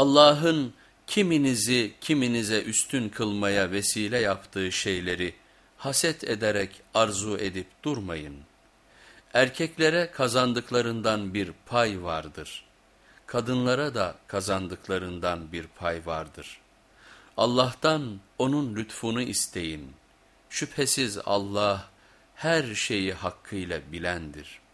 Allah'ın kiminizi kiminize üstün kılmaya vesile yaptığı şeyleri haset ederek arzu edip durmayın. Erkeklere kazandıklarından bir pay vardır. Kadınlara da kazandıklarından bir pay vardır. Allah'tan onun lütfunu isteyin. Şüphesiz Allah her şeyi hakkıyla bilendir.''